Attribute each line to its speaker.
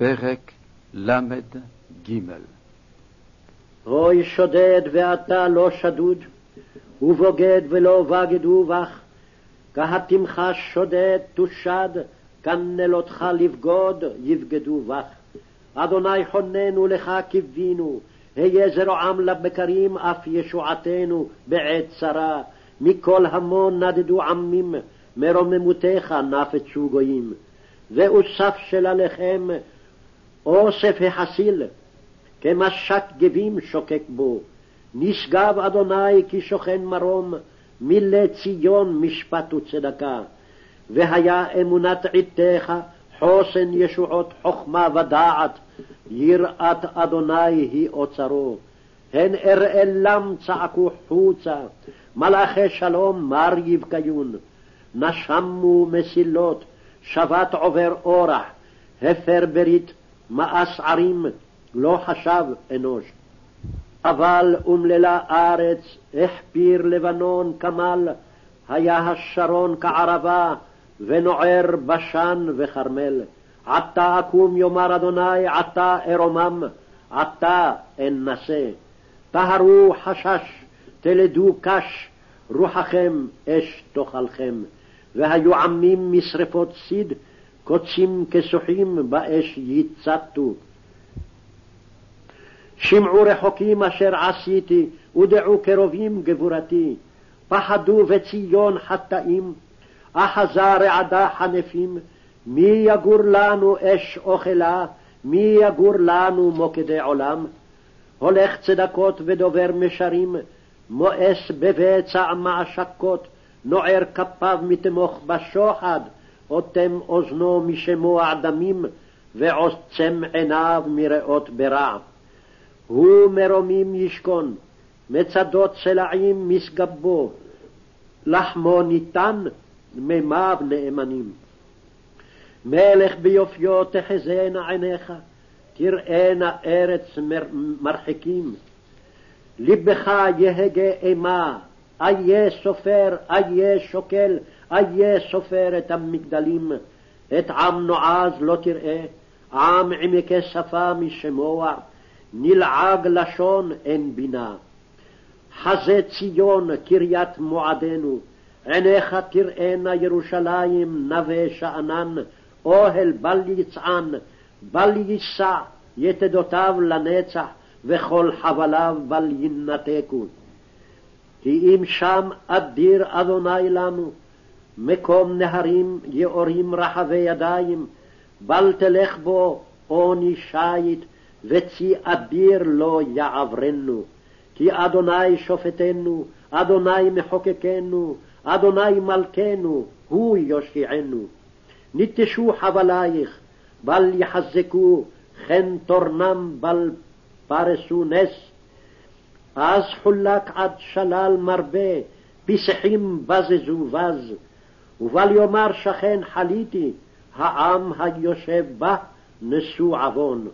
Speaker 1: פרק ל"ג
Speaker 2: אוי שודד ואתה לא שדוד, ובוגד ולא בגדו בך, כהתמך שודד תושד, כנלותך לבגוד יבגדו בך. אדוני חוננו לך קיווינו, היה זרועם לבקרים אף ישועתנו בעת צרה, מכל המון נדדו עמים, מרוממותך נפצו גויים. ואוסף של הלחם אוסף החסיל, כמשק גבים שוקק בו. נשגב אדוני כי שוכן מרום, מילא ציון משפט וצדקה. והיה אמונת עתיך, חוסן ישועות חכמה ודעת, יראת אדוני היא אוצרו. הן אראלם צעקו חוצה, מלאכי שלום מר יבקיון. נשמו מסילות, שבת עובר אורח, הפר ברית, מאס ערים, לא חשב אנוש. אבל אומללה ארץ, החפיר לבנון כמל, היה השרון כערבה, ונוער בשן וכרמל. עתה אקום יאמר אדוני, עתה ארומם, עתה אנסה. טהרו חשש, תלדו קש, רוחכם אש תאכלכם. והיו עמים משרפות סיד, קוצים כסוחים באש ייצתו. שמעו רחוקים אשר עשיתי, ודעו קרובים גבורתי. פחדו בציון חטאים, אחזה רעדה חנפים, מי יגור לנו אש אוכלה, מי יגור לנו מוקדי עולם? הולך צדקות ודובר משרים, מואס בבצע מעשקות, נוער כפיו מתמוך בשוחד, אוטם אוזנו משמוע דמים, ועוצם עיניו מראות ברע. הוא מרומים ישכון, מצדות צלעים משגבו, לחמו ניתן, מימיו נאמנים. מלך ביופיו תחזינה עיניך, תראינה ארץ מרחיקים. לבך יהגה אימה, איה סופר, איה שוקל, איה סופר את המגדלים. את עם נועז לא תראה, עם עמקי שפה משמוע, נלעג לשון אין בינה. חזה ציון קריית מועדנו, עיניך תראינה ירושלים נווה שאנן, אוהל בל יצען, בל יישא, יתדותיו לנצח, וכל חבליו בל ינתקו. כי אם שם אדיר אדוני לנו, מקום נהרים יאורים רחבי ידיים, בל תלך בו עוני שיט, וצי אדיר לא יעברנו. כי אדוני שופטנו, אדוני מחוקקנו, אדוני מלכנו, הוא יושיענו. ניטשו חבלייך, בל יחזקו, כן תורנם בל פרסו נס. אז חולק עד שלל מרבה, פסחים בזזו בז, ובל יאמר שכן חליתי, העם היושב בה נשוא עוון.